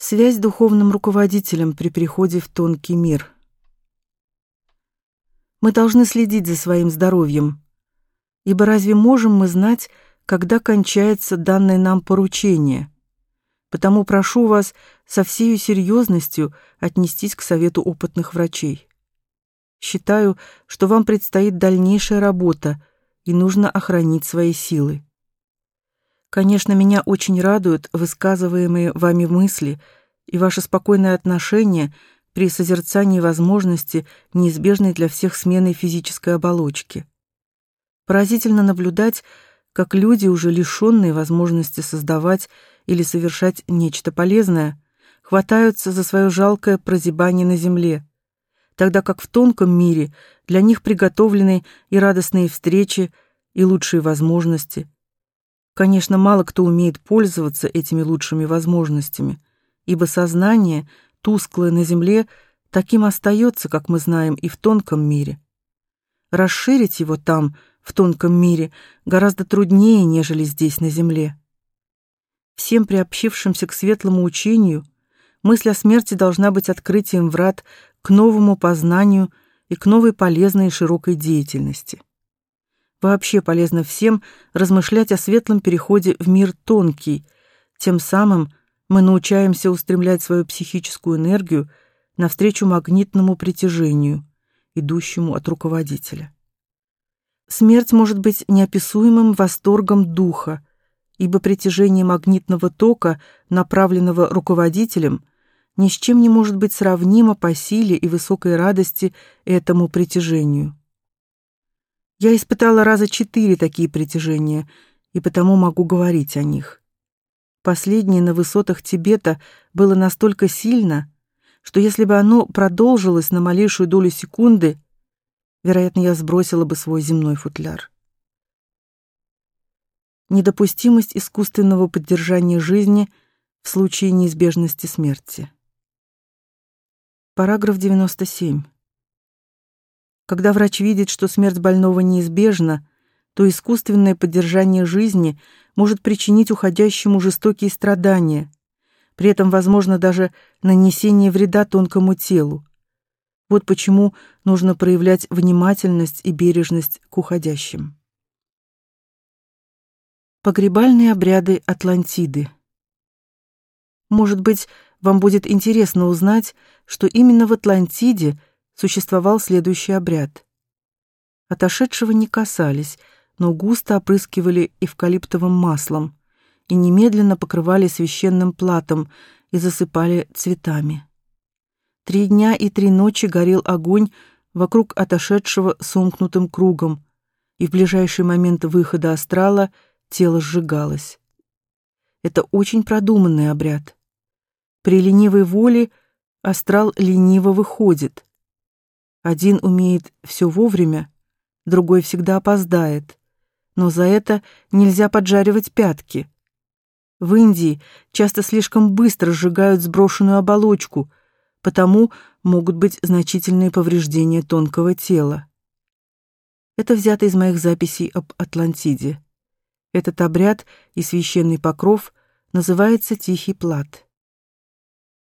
Связь с духовным руководителем при переходе в тонкий мир. Мы должны следить за своим здоровьем, ибо разве можем мы знать, когда кончается данное нам поручение? Потому прошу вас со всей серьезностью отнестись к совету опытных врачей. Считаю, что вам предстоит дальнейшая работа, и нужно охранить свои силы. Конечно, меня очень радуют высказываемые вами мысли и ваше спокойное отношение при созерцании возможности, неизбежной для всех смены физической оболочки. Поразительно наблюдать, как люди, уже лишенные возможности создавать или совершать нечто полезное, хватаются за свое жалкое прозябание на земле, тогда как в тонком мире для них приготовлены и радостные встречи, и лучшие возможности – Конечно, мало кто умеет пользоваться этими лучшими возможностями, ибо сознание, тусклое на земле, таким остается, как мы знаем, и в тонком мире. Расширить его там, в тонком мире, гораздо труднее, нежели здесь, на земле. Всем приобщившимся к светлому учению мысль о смерти должна быть открытием врат к новому познанию и к новой полезной и широкой деятельности. Вообще полезно всем размышлять о светлом переходе в мир тонкий. Тем самым мы научаемся устремлять свою психическую энергию навстречу магнитному притяжению, идущему от руководителя. Смерть может быть неописуемым восторгом духа, ибо притяжение магнитного тока, направленного руководителем, ни с чем не может быть сравнимо по силе и высокой радости этому притяжению. Я испытала раза четыре такие притяжения, и потому могу говорить о них. Последнее на высотах Тибета было настолько сильно, что если бы оно продолжилось на малейшую долю секунды, вероятно, я сбросила бы свой земной футляр. Недопустимость искусственного поддержания жизни в случае неизбежности смерти. Параграф 97. Когда врач видит, что смерть больного неизбежна, то искусственное поддержание жизни может причинить уходящему жестокие страдания. При этом возможно даже нанесение вреда тонкому телу. Вот почему нужно проявлять внимательность и бережность к уходящим. Погребальные обряды Атлантиды. Может быть, вам будет интересно узнать, что именно в Атлантиде существовал следующий обряд. Отошедшего не касались, но густо опрыскивали эвкалиптовым маслом и немедленно покрывали священным платом и засыпали цветами. Три дня и три ночи горел огонь вокруг отошедшего сомкнутым кругом, и в ближайший момент выхода астрала тело сжигалось. Это очень продуманный обряд. При ленивой воле астрал лениво выходит, один умеет все вовремя, другой всегда опоздает. Но за это нельзя поджаривать пятки. В Индии часто слишком быстро сжигают сброшенную оболочку, потому могут быть значительные повреждения тонкого тела. Это взято из моих записей об Атлантиде. Этот обряд и священный покров называется Тихий плат.